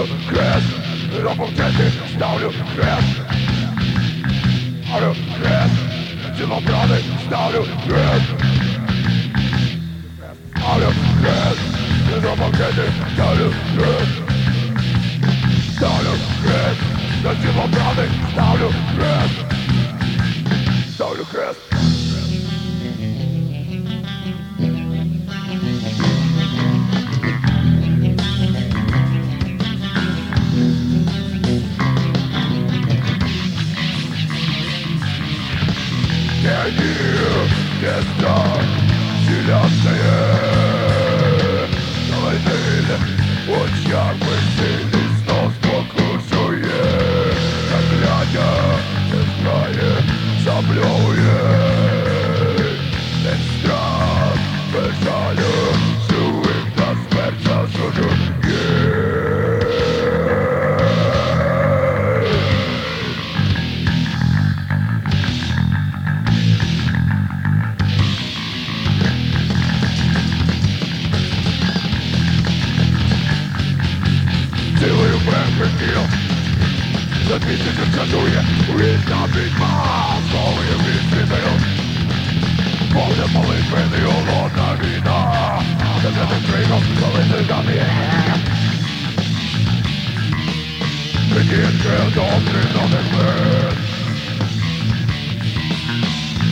Audio Crash. Rapportete, Audio Crash. Audio Crash. Zilla Brother, Audio Crash. Audio Crash. Rapportete, Audio Crash. Audio Crash. Zilla Brother, Audio Can you just talk to the the kids Wyznaczyć ma Stoję wyspytają Powiem molitwy nieulona wina Zawiadę strygą Kolejny damy Wycieczkę dobry nowy syn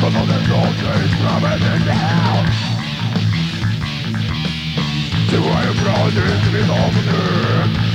Panowie dobrze i sprawiedliwie Działają brody z winownych